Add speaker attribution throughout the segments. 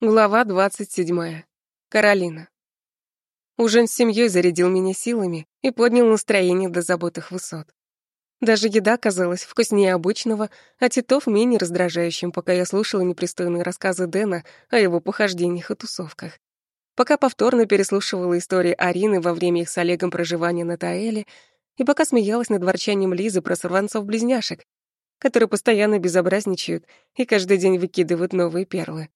Speaker 1: Глава 27. Каролина. Ужин с семьей зарядил меня силами и поднял настроение до заботых высот. Даже еда казалась вкуснее обычного, а Титов менее раздражающим, пока я слушала непристойные рассказы Дэна о его похождениях и тусовках. Пока повторно переслушивала истории Арины во время их с Олегом проживания на Таэле, и пока смеялась над ворчанием Лизы про сорванцов-близняшек, которые постоянно безобразничают и каждый день выкидывают новые перлы.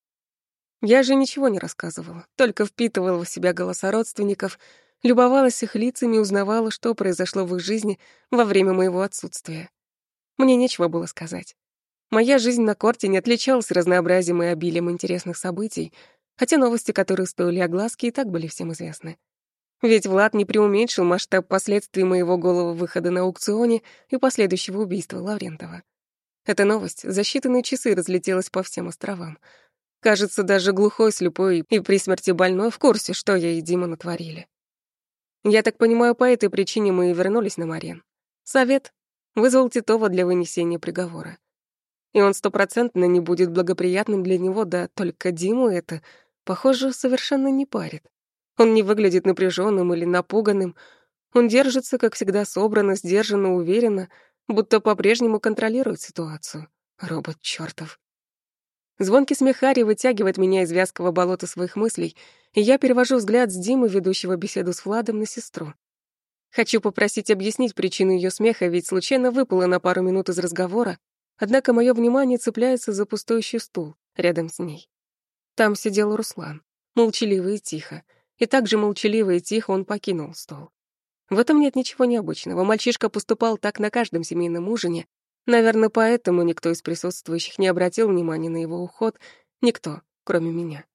Speaker 1: Я же ничего не рассказывала, только впитывала в себя голоса родственников, любовалась их лицами и узнавала, что произошло в их жизни во время моего отсутствия. Мне нечего было сказать. Моя жизнь на корте не отличалась разнообразием и обилием интересных событий, хотя новости, которые стоили огласки, и так были всем известны. Ведь Влад не преуменьшил масштаб последствий моего голого выхода на аукционе и последующего убийства Лаврентова. Эта новость за считанные часы разлетелась по всем островам — Кажется, даже глухой, слепой и при смерти больной в курсе, что я и Дима натворили. Я так понимаю, по этой причине мы и вернулись на Марен. Совет вызвал Титова для вынесения приговора. И он стопроцентно не будет благоприятным для него, да только Диму это, похоже, совершенно не парит. Он не выглядит напряженным или напуганным. Он держится, как всегда, собранно, сдержанно, уверенно, будто по-прежнему контролирует ситуацию. Робот чёртов. Звонкий смех Хари вытягивает меня из вязкого болота своих мыслей, и я перевожу взгляд с Димы, ведущего беседу с Владом, на сестру. Хочу попросить объяснить причину ее смеха, ведь случайно выпала на пару минут из разговора, однако мое внимание цепляется за пустующий стул рядом с ней. Там сидел Руслан, молчаливо и тихо, и также молчаливо и тихо он покинул стол. В этом нет ничего необычного. Мальчишка поступал так на каждом семейном ужине, Наверное, поэтому никто из присутствующих не обратил внимания на его уход, никто, кроме меня.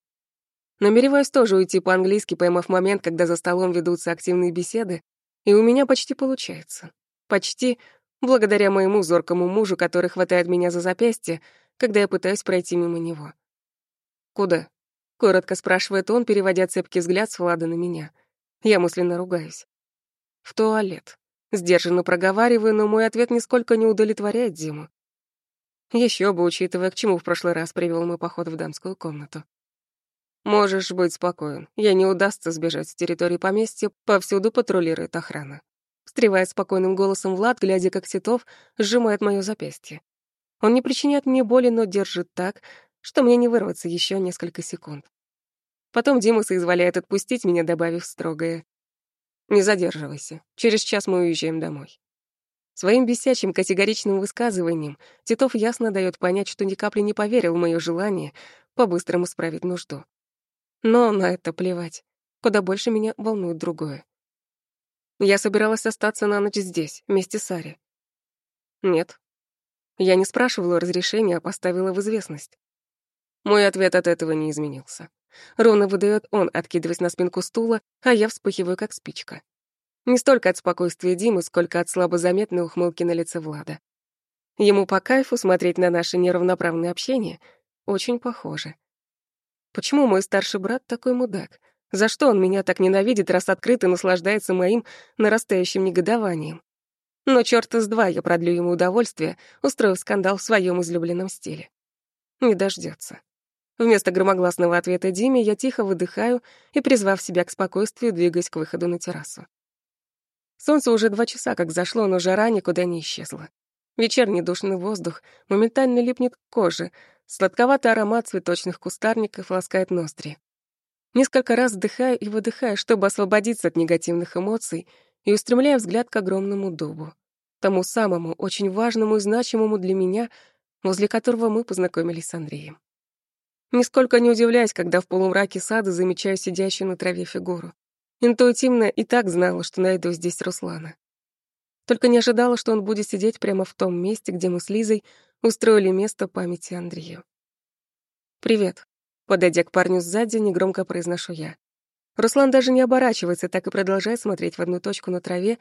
Speaker 1: Намереваюсь тоже уйти по-английски, поймав момент, когда за столом ведутся активные беседы, и у меня почти получается. Почти благодаря моему зоркому мужу, который хватает меня за запястье, когда я пытаюсь пройти мимо него. «Куда?» — коротко спрашивает он, переводя цепкий взгляд с Влада на меня. Я мысленно ругаюсь. «В туалет». Сдержанно проговариваю, но мой ответ нисколько не удовлетворяет Диму. Еще бы, учитывая, к чему в прошлый раз привел мой поход в дамскую комнату. Можешь быть спокоен. Я не удастся сбежать с территории поместья, повсюду патрулирует охрана. Встревает спокойным голосом Влад, глядя, как Титов сжимает моё запястье. Он не причиняет мне боли, но держит так, что мне не вырваться еще несколько секунд. Потом Дима соизволяет отпустить меня, добавив строгое. Не задерживайся. Через час мы уезжаем домой. Своим бесячим категоричным высказыванием Титов ясно дает понять, что ни капли не поверил в моё желание по-быстрому справить нужду. Но на это плевать. Куда больше меня волнует другое. Я собиралась остаться на ночь здесь, вместе с Ари. Нет. Я не спрашивала разрешения, а поставила в известность. Мой ответ от этого не изменился. Ровно выдает он, откидываясь на спинку стула, а я вспыхиваю, как спичка. Не столько от спокойствия Димы, сколько от слабо заметной ухмылки на лице Влада. Ему по кайфу смотреть на наше неравноправное общение очень похоже. Почему мой старший брат такой мудак? За что он меня так ненавидит, раз открыто наслаждается моим нарастающим негодованием? Но чёрта с два я продлю ему удовольствие, устроив скандал в своем излюбленном стиле. Не дождется. Вместо громогласного ответа Диме я тихо выдыхаю и, призвав себя к спокойствию, двигаюсь к выходу на террасу. Солнце уже два часа как зашло, но жара никуда не исчезла. Вечерний душный воздух моментально липнет к коже, сладковатый аромат цветочных кустарников ласкает ноздри. Несколько раз вдыхаю и выдыхаю, чтобы освободиться от негативных эмоций и устремляя взгляд к огромному дубу, тому самому, очень важному и значимому для меня, возле которого мы познакомились с Андреем. Нисколько не удивляюсь, когда в полумраке сада замечаю сидящую на траве фигуру. Интуитивно и так знала, что найду здесь Руслана. Только не ожидала, что он будет сидеть прямо в том месте, где мы с Лизой устроили место памяти Андрею. «Привет», — подойдя к парню сзади, негромко произношу я. Руслан даже не оборачивается, так и продолжает смотреть в одну точку на траве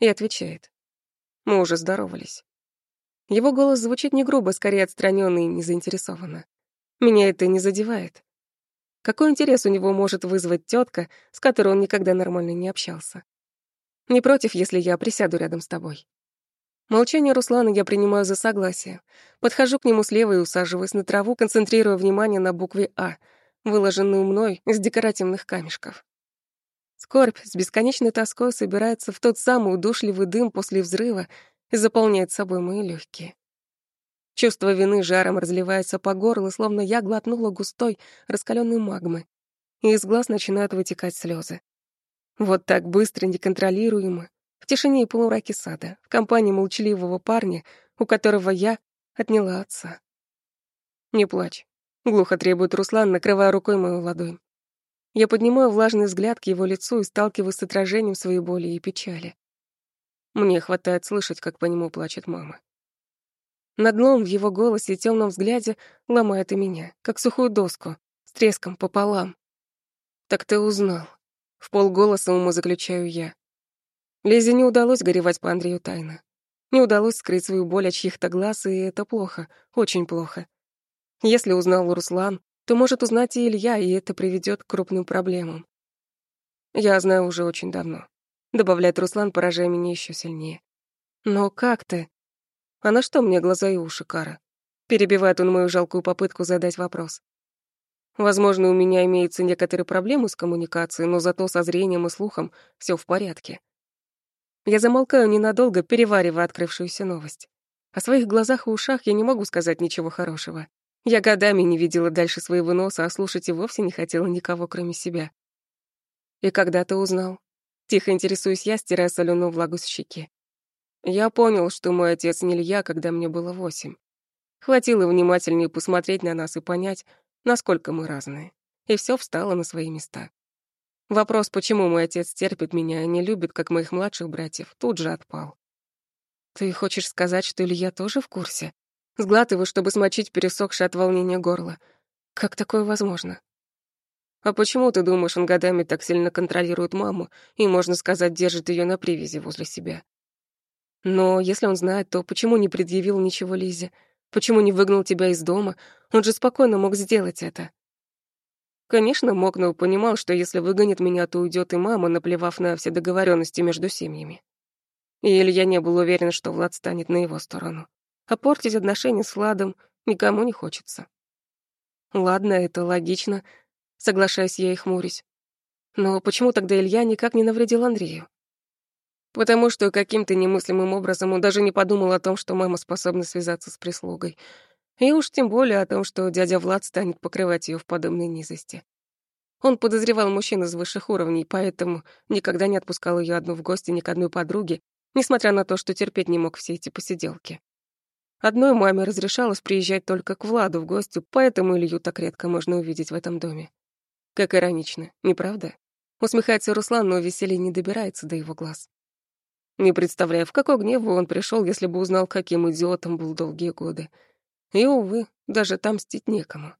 Speaker 1: и отвечает. Мы уже здоровались. Его голос звучит не грубо, скорее отстранённо и незаинтересованно. Меня это не задевает. Какой интерес у него может вызвать тетка, с которой он никогда нормально не общался? Не против, если я присяду рядом с тобой. Молчание Руслана я принимаю за согласие. Подхожу к нему слева и усаживаюсь на траву, концентрируя внимание на букве «А», выложенную мной из декоративных камешков. Скорбь с бесконечной тоской собирается в тот самый удушливый дым после взрыва и заполняет собой мои легкие. Чувство вины жаром разливается по горлу, словно я глотнула густой, раскаленной магмы, и из глаз начинают вытекать слезы. Вот так быстро, неконтролируемо, в тишине и полумраке сада, в компании молчаливого парня, у которого я отняла отца. «Не плачь», — глухо требует Руслан, накрывая рукой мою ладонь. Я поднимаю влажный взгляд к его лицу и сталкиваюсь с отражением своей боли и печали. Мне хватает слышать, как по нему плачет мама. Надлом в его голосе и темном взгляде ломает и меня, как сухую доску, с треском пополам. «Так ты узнал», — в полголоса ума заключаю я. Лизе не удалось горевать по Андрею тайно. Не удалось скрыть свою боль от чьих-то глаз, и это плохо, очень плохо. Если узнал Руслан, то может узнать и Илья, и это приведет к крупным проблемам. Я знаю уже очень давно. Добавляет Руслан, поражая меня еще сильнее. Но как ты? А на что мне глаза и уши, Кара? Перебивает он мою жалкую попытку задать вопрос. Возможно, у меня имеются некоторые проблемы с коммуникацией, но зато со зрением и слухом все в порядке. Я замолкаю ненадолго, переваривая открывшуюся новость. О своих глазах и ушах я не могу сказать ничего хорошего. Я годами не видела дальше своего носа, а слушать и вовсе не хотела никого, кроме себя. И когда ты узнал? Тихо интересуюсь я, стирая соленую влагу с щеки. Я понял, что мой отец не Илья, когда мне было восемь. Хватило внимательнее посмотреть на нас и понять, насколько мы разные. И все встало на свои места. Вопрос, почему мой отец терпит меня и не любит, как моих младших братьев, тут же отпал. Ты хочешь сказать, что Илья тоже в курсе? Сглатываю, чтобы смочить пересохшее от волнения горло. Как такое возможно? А почему ты думаешь, он годами так сильно контролирует маму и, можно сказать, держит ее на привязи возле себя? Но если он знает, то почему не предъявил ничего Лизе? Почему не выгнал тебя из дома? Он же спокойно мог сделать это. Конечно, мог, но понимал, что если выгонит меня, то уйдет и мама, наплевав на все договоренности между семьями. И Илья не был уверен, что Влад станет на его сторону а портить отношения с Владом никому не хочется. Ладно, это логично, соглашаюсь я и хмурюсь. Но почему тогда Илья никак не навредил Андрею? Потому что каким-то немыслимым образом он даже не подумал о том, что мама способна связаться с прислугой. И уж тем более о том, что дядя Влад станет покрывать ее в подобной низости. Он подозревал мужчин из высших уровней, поэтому никогда не отпускал ее одну в гости ни к одной подруге, несмотря на то, что терпеть не мог все эти посиделки. Одной маме разрешалось приезжать только к Владу в гости, поэтому Илью так редко можно увидеть в этом доме. Как иронично, не правда? Усмехается Руслан, но веселье не добирается до его глаз. Не представляю, в какой гнев он пришел, если бы узнал, каким идиотом был долгие годы. И, увы, даже там мстить некому.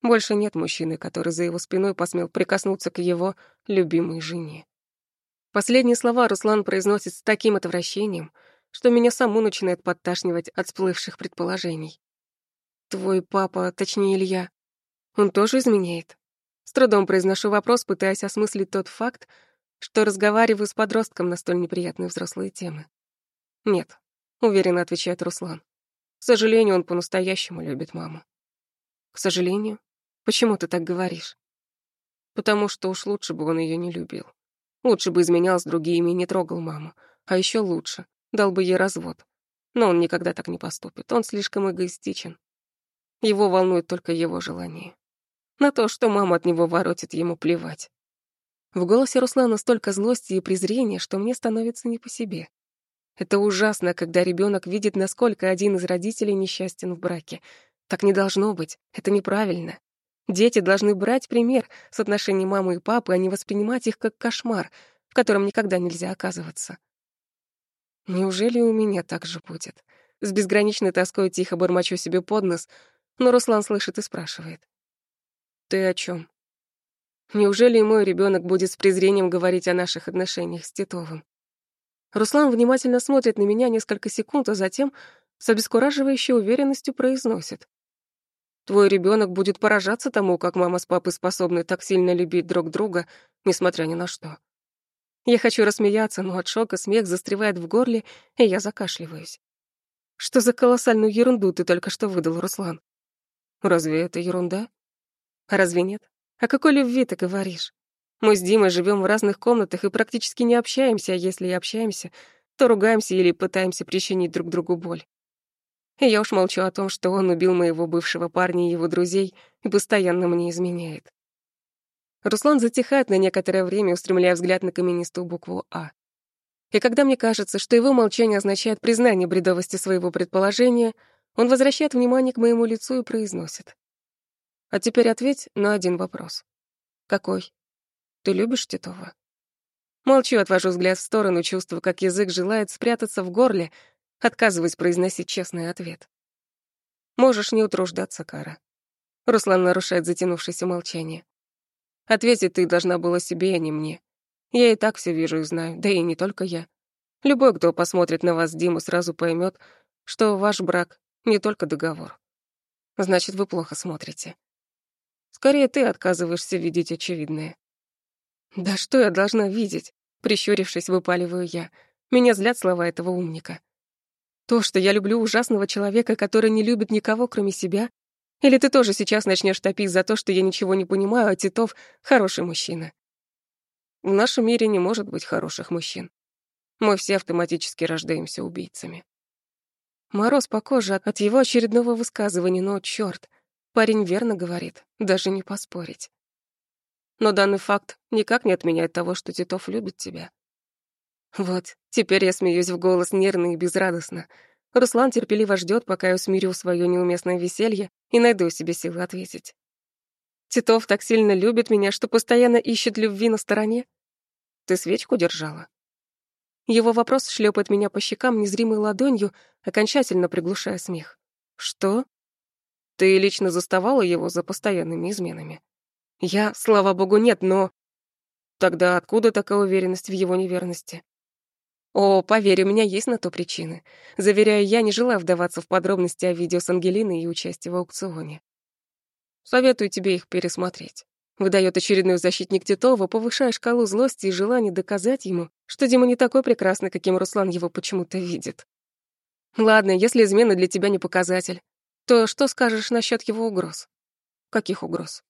Speaker 1: Больше нет мужчины, который за его спиной посмел прикоснуться к его любимой жене. Последние слова Руслан произносит с таким отвращением — что меня саму начинает подташнивать от всплывших предположений. Твой папа, точнее Илья, он тоже изменяет? С трудом произношу вопрос, пытаясь осмыслить тот факт, что разговариваю с подростком на столь неприятные взрослые темы. Нет, уверенно отвечает Руслан. К сожалению, он по-настоящему любит маму. К сожалению? Почему ты так говоришь? Потому что уж лучше бы он ее не любил. Лучше бы изменял с другими и не трогал маму. А еще лучше, дал бы ей развод. Но он никогда так не поступит, он слишком эгоистичен. Его волнует только его желание. На то, что мама от него воротит, ему плевать. В голосе Руслана столько злости и презрения, что мне становится не по себе. Это ужасно, когда ребенок видит, насколько один из родителей несчастен в браке. Так не должно быть, это неправильно. Дети должны брать пример с отношений мамы и папы, а не воспринимать их как кошмар, в котором никогда нельзя оказываться. Неужели у меня так же будет? С безграничной тоской тихо бормочу себе под нос, но Руслан слышит и спрашивает. «Ты о чем? Неужели и мой ребенок будет с презрением говорить о наших отношениях с Титовым? Руслан внимательно смотрит на меня несколько секунд, а затем с обескураживающей уверенностью произносит. Твой ребенок будет поражаться тому, как мама с папой способны так сильно любить друг друга, несмотря ни на что. Я хочу рассмеяться, но от шока смех застревает в горле, и я закашливаюсь. Что за колоссальную ерунду ты только что выдал, Руслан? Разве это ерунда? Разве нет? О какой любви ты говоришь? Мы с Димой живем в разных комнатах и практически не общаемся, а если и общаемся, то ругаемся или пытаемся причинить друг другу боль. И я уж молчу о том, что он убил моего бывшего парня и его друзей и постоянно мне изменяет. Руслан затихает на некоторое время, устремляя взгляд на каменистую букву «А». И когда мне кажется, что его молчание означает признание бредовости своего предположения, он возвращает внимание к моему лицу и произносит. «А теперь ответь на один вопрос». «Какой? Ты любишь Титова?» Молчу, отвожу взгляд в сторону, чувствую, как язык желает спрятаться в горле, отказываясь произносить честный ответ. «Можешь не утруждаться, Кара». Руслан нарушает затянувшееся молчание. Ответить ты должна была себе, а не мне. Я и так все вижу и знаю, да и не только я. Любой, кто посмотрит на вас, Диму, сразу поймет, что ваш брак — не только договор. Значит, вы плохо смотрите. Скорее, ты отказываешься видеть очевидное. Да что я должна видеть? Прищурившись, выпаливаю я. Меня злят слова этого умника. То, что я люблю ужасного человека, который не любит никого, кроме себя, или ты тоже сейчас начнешь топить за то, что я ничего не понимаю, а Титов — хороший мужчина? В нашем мире не может быть хороших мужчин. Мы все автоматически рождаемся убийцами. Мороз по коже от его очередного высказывания, но, чёрт, парень верно говорит, даже не поспорить. Но данный факт никак не отменяет того, что Титов любит тебя. Вот, теперь я смеюсь в голос нервно и безрадостно — Руслан терпеливо ждет, пока я усмирю свое неуместное веселье и найду себе силы ответить. Титов так сильно любит меня, что постоянно ищет любви на стороне. Ты свечку держала? Его вопрос шлепает меня по щекам незримой ладонью, окончательно приглушая смех. Что? Ты лично заставала его за постоянными изменами? Я, слава богу, нет, но... Тогда откуда такая уверенность в его неверности? О, поверь, у меня есть на то причины. Заверяю, я не желаю вдаваться в подробности о видео с Ангелиной и участии в аукционе. Советую тебе их пересмотреть. Выдает очередной защитник Титова, повышая шкалу злости и желания доказать ему, что Дима не такой прекрасный, каким Руслан его почему-то видит. Ладно, если измена для тебя не показатель, то что скажешь насчет его угроз? Каких угроз?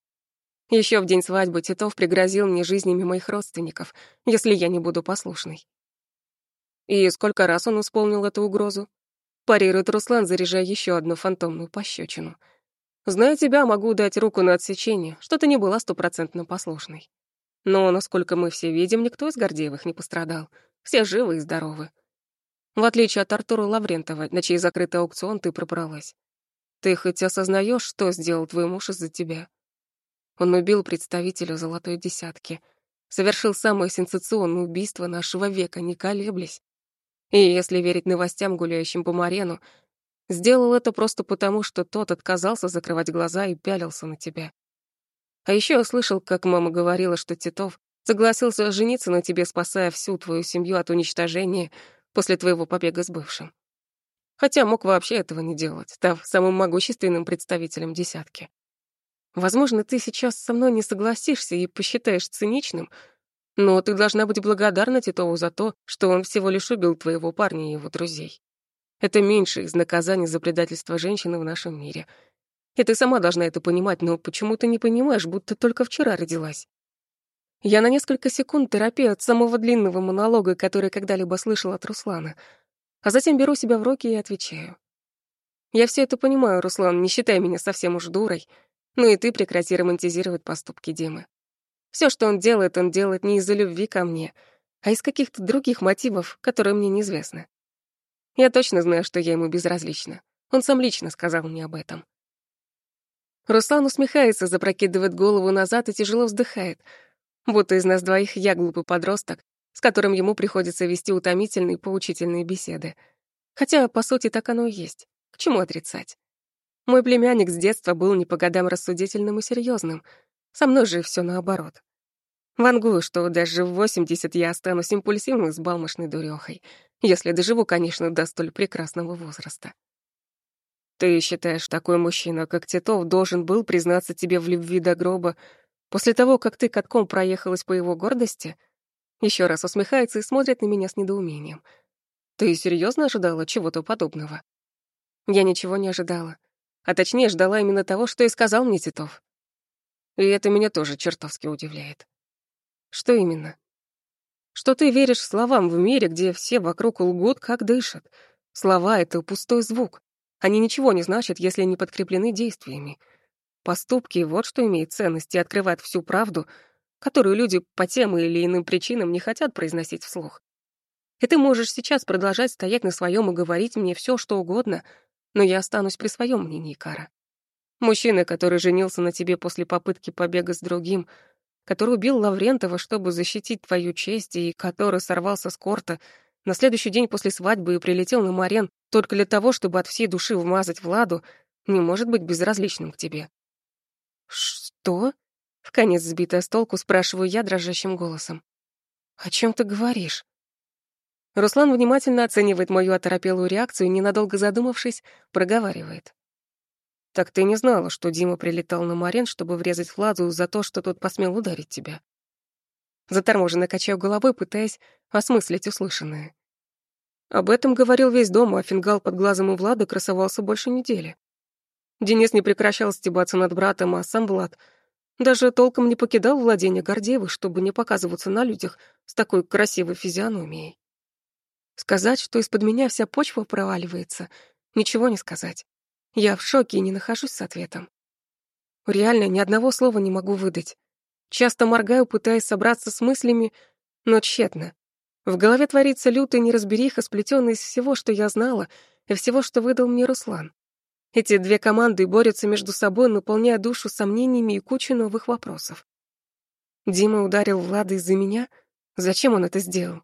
Speaker 1: Еще в день свадьбы Титов пригрозил мне жизнями моих родственников, если я не буду послушной. И сколько раз он исполнил эту угрозу? Парирует Руслан, заряжая еще одну фантомную пощечину. Зная тебя, могу дать руку на отсечение, что ты не была стопроцентно послушной. Но, насколько мы все видим, никто из Гордеевых не пострадал. Все живы и здоровы. В отличие от Артура Лаврентова, на чей закрытый аукцион ты пробралась. Ты хоть осознаешь, что сделал твой муж из-за тебя? Он убил представителя золотой десятки. Совершил самое сенсационное убийство нашего века, не колеблясь. И если верить новостям, гуляющим по Марену, сделал это просто потому, что тот отказался закрывать глаза и пялился на тебя. А еще я слышал, как мама говорила, что Титов согласился жениться на тебе, спасая всю твою семью от уничтожения после твоего побега с бывшим. Хотя мог вообще этого не делать, став самым могущественным представителем десятки. Возможно, ты сейчас со мной не согласишься и посчитаешь циничным, но ты должна быть благодарна Титову за то, что он всего лишь убил твоего парня и его друзей. Это меньше из наказаний за предательство женщины в нашем мире. И ты сама должна это понимать, но почему ты не понимаешь, будто только вчера родилась? Я на несколько секунд терапию от самого длинного монолога, который когда-либо слышала от Руслана, а затем беру себя в руки и отвечаю. Я все это понимаю, Руслан, не считай меня совсем уж дурой, но и ты прекрати романтизировать поступки Димы. Все, что он делает, он делает не из-за любви ко мне, а из каких-то других мотивов, которые мне неизвестны. Я точно знаю, что я ему безразлична. Он сам лично сказал мне об этом. Руслан усмехается, запрокидывает голову назад и тяжело вздыхает, будто из нас двоих я глупый подросток, с которым ему приходится вести утомительные поучительные беседы. Хотя, по сути, так оно и есть. К чему отрицать? Мой племянник с детства был не по годам рассудительным и серьезным, со мной же все наоборот. Вангую, что даже в 80 я останусь импульсивной с балмошной дурёхой, если доживу, конечно, до столь прекрасного возраста. Ты считаешь, такой мужчина, как Титов, должен был признаться тебе в любви до гроба после того, как ты катком проехалась по его гордости? Еще раз усмехается и смотрит на меня с недоумением. Ты серьезно ожидала чего-то подобного? Я ничего не ожидала. А точнее, ждала именно того, что и сказал мне Титов. И это меня тоже чертовски удивляет. Что именно? Что ты веришь словам в мире, где все вокруг лгут, как дышат. Слова — это пустой звук. Они ничего не значат, если не подкреплены действиями. Поступки — вот что имеет ценность и открывает всю правду, которую люди по тем или иным причинам не хотят произносить вслух. И ты можешь сейчас продолжать стоять на своем и говорить мне все, что угодно, но я останусь при своем мнении, Кара. Мужчина, который женился на тебе после попытки побега с другим, который убил Лаврентова, чтобы защитить твою честь, и который сорвался с корта на следующий день после свадьбы и прилетел на Марен только для того, чтобы от всей души вмазать Владу, не может быть безразличным к тебе. «Что?» — в конец сбитая с толку спрашиваю я дрожащим голосом. «О чем ты говоришь?» Руслан внимательно оценивает мою оторопелую реакцию и, ненадолго задумавшись, проговаривает. «Так ты не знала, что Дима прилетал на Марен, чтобы врезать Владу за то, что тот посмел ударить тебя?» Заторможенно качаю головой, пытаясь осмыслить услышанное. Об этом говорил весь дом, а фингал под глазом у Влада красовался больше недели. Денис не прекращал стебаться над братом, а сам Влад даже толком не покидал владения Гордеевых, чтобы не показываться на людях с такой красивой физиономией. Сказать, что из-под меня вся почва проваливается, ничего не сказать. Я в шоке и не нахожусь с ответом. Реально ни одного слова не могу выдать. Часто моргаю, пытаясь собраться с мыслями, но тщетно. В голове творится лютая неразбериха, сплетенная из всего, что я знала, и всего, что выдал мне Руслан. Эти две команды борются между собой, наполняя душу сомнениями и кучей новых вопросов. Дима ударил Влада из-за меня? Зачем он это сделал?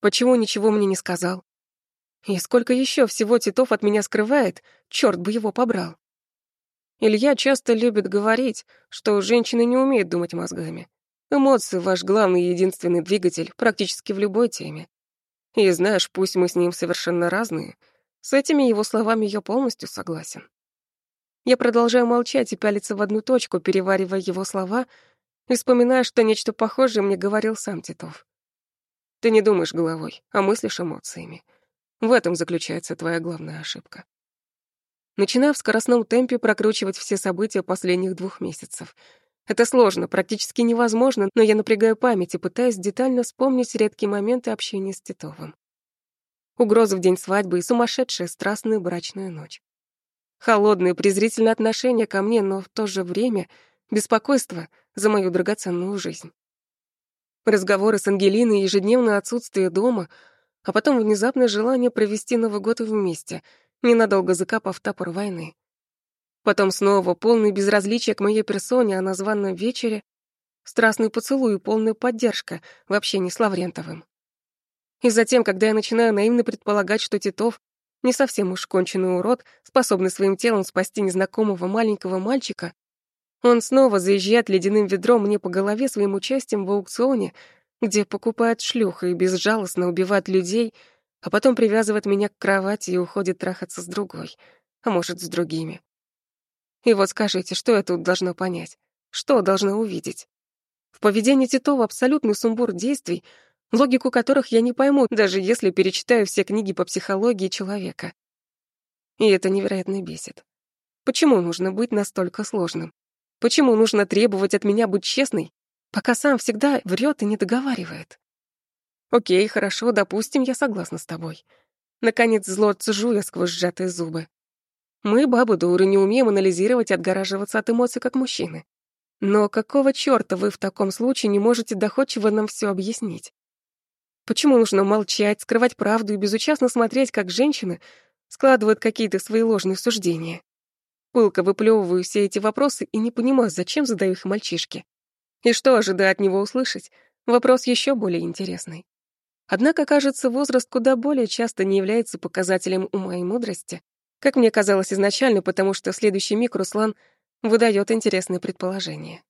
Speaker 1: Почему ничего мне не сказал? И сколько еще всего Титов от меня скрывает, черт бы его побрал. Илья часто любит говорить, что женщины не умеют думать мозгами. Эмоции — ваш главный и единственный двигатель практически в любой теме. И знаешь, пусть мы с ним совершенно разные, с этими его словами я полностью согласен. Я продолжаю молчать и пялиться в одну точку, переваривая его слова и вспоминая, что нечто похожее мне говорил сам Титов. Ты не думаешь головой, а мыслишь эмоциями. В этом заключается твоя главная ошибка. Начинаю в скоростном темпе прокручивать все события последних двух месяцев. Это сложно, практически невозможно, но я напрягаю память и пытаюсь детально вспомнить редкие моменты общения с Титовым. Угрозы в день свадьбы и сумасшедшая страстная брачная ночь. Холодные, презрительные отношения ко мне, но в то же время беспокойство за мою драгоценную жизнь. Разговоры с Ангелиной, ежедневное отсутствие дома, а потом внезапное желание провести Новый год вместе, ненадолго закапав топор войны. Потом снова полный безразличия к моей персоне, а на званном вечере страстный поцелуй и полная поддержка в общении с Лаврентовым. И затем, когда я начинаю наивно предполагать, что Титов не совсем уж конченый урод, способный своим телом спасти незнакомого маленького мальчика, он снова заезжает ледяным ведром мне по голове своим участием в аукционе, где покупает шлюх и безжалостно убивает людей, а потом привязывает меня к кровати и уходит трахаться с другой, а может, с другими. И вот скажите, что я тут должна понять? Что должна увидеть? В поведении Титова абсолютный сумбур действий, логику которых я не пойму, даже если перечитаю все книги по психологии человека. И это невероятно бесит. Почему нужно быть настолько сложным? Почему нужно требовать от меня быть честной, пока сам всегда врет и не договаривает? Окей, хорошо, допустим, я согласна с тобой. Наконец зло цежу я сквозь сжатые зубы. Мы, бабы дуры, не умеем анализировать и отгораживаться от эмоций, как мужчины. Но какого чёрта вы в таком случае не можете доходчиво нам всё объяснить? Почему нужно молчать, скрывать правду и безучастно смотреть, как женщины складывают какие-то свои ложные суждения? Пылко выплевываю все эти вопросы и не понимаю, зачем задаю их мальчишке. И что ожидаю от него услышать? Вопрос еще более интересный. Однако, кажется, возраст куда более часто не является показателем ума и мудрости, как мне казалось изначально, потому что следующий миг Руслан выдает интересные предположения.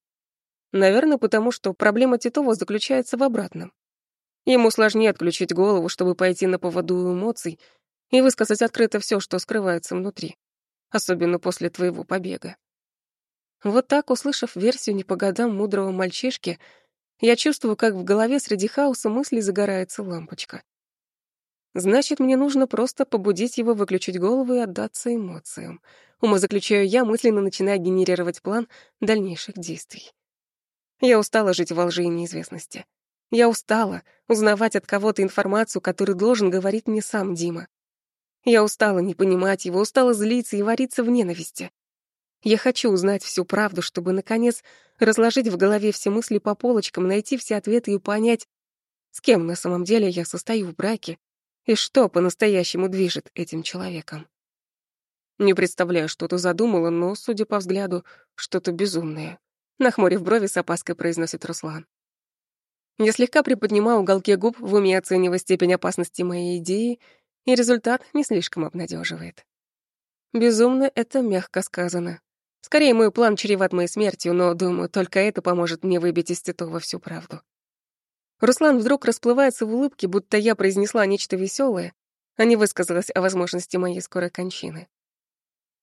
Speaker 1: Наверное, потому что проблема Титова заключается в обратном. Ему сложнее отключить голову, чтобы пойти на поводу эмоций и высказать открыто все, что скрывается внутри особенно после твоего побега. Вот так, услышав версию не по годам мудрого мальчишки, я чувствую, как в голове среди хаоса мыслей загорается лампочка. Значит, мне нужно просто побудить его выключить голову и отдаться эмоциям. Ума заключаю я, мысленно начиная генерировать план дальнейших действий. Я устала жить во лжи и неизвестности. Я устала узнавать от кого-то информацию, которую должен говорить мне сам Дима. Я устала не понимать его, устала злиться и вариться в ненависти. Я хочу узнать всю правду, чтобы, наконец, разложить в голове все мысли по полочкам, найти все ответы и понять, с кем на самом деле я состою в браке и что по-настоящему движет этим человеком. Не представляю, что ты задумала, но, судя по взгляду, что-то безумное. Нахмурив брови, с опаской произносит Руслан. Я слегка приподнимаю уголки губ в уме оценивая степень опасности моей идеи, и результат не слишком обнадеживает. Безумно — это мягко сказано. Скорее, мой план чреват моей смертью, но, думаю, только это поможет мне выбить из Титова всю правду. Руслан вдруг расплывается в улыбке, будто я произнесла нечто веселое, а не высказалась о возможности моей скорой кончины.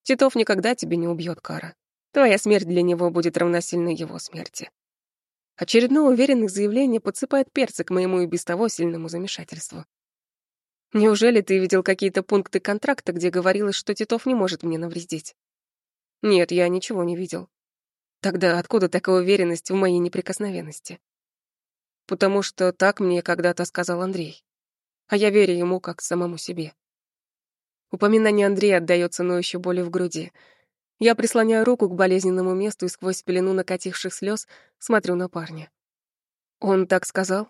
Speaker 1: Титов никогда тебя не убьет, Кара. Твоя смерть для него будет равносильна его смерти. Очередное уверенное заявление подсыпает перца к моему и без того сильному замешательству. Неужели ты видел какие-то пункты контракта, где говорилось, что Титов не может мне навредить? Нет, я ничего не видел. Тогда откуда такая уверенность в моей неприкосновенности? Потому что так мне когда-то сказал Андрей. А я верю ему как самому себе. Упоминание Андрея отдаётся ноющей боли в груди — я прислоняю руку к болезненному месту и сквозь пелену накативших слез смотрю на парня. Он так сказал?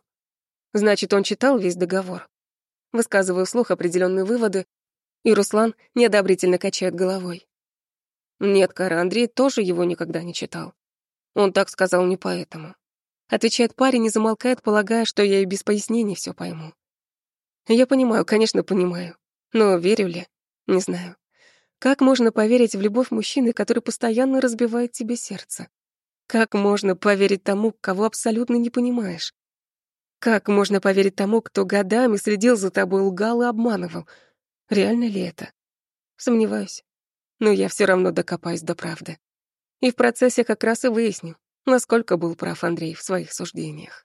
Speaker 1: Значит, он читал весь договор. Высказываю вслух определенные выводы, и Руслан неодобрительно качает головой. Нет, Кара, Андрей тоже его никогда не читал. Он так сказал не поэтому. Отвечает парень и замолкает, полагая, что я и без пояснений все пойму. Я понимаю, конечно, понимаю. Но верю ли? Не знаю. Как можно поверить в любовь мужчины, который постоянно разбивает тебе сердце? Как можно поверить тому, кого абсолютно не понимаешь? Как можно поверить тому, кто годами следил за тобой, лгал и обманывал? Реально ли это? Сомневаюсь. Но я все равно докопаюсь до правды. И в процессе как раз и выясню, насколько был прав Андрей в своих суждениях.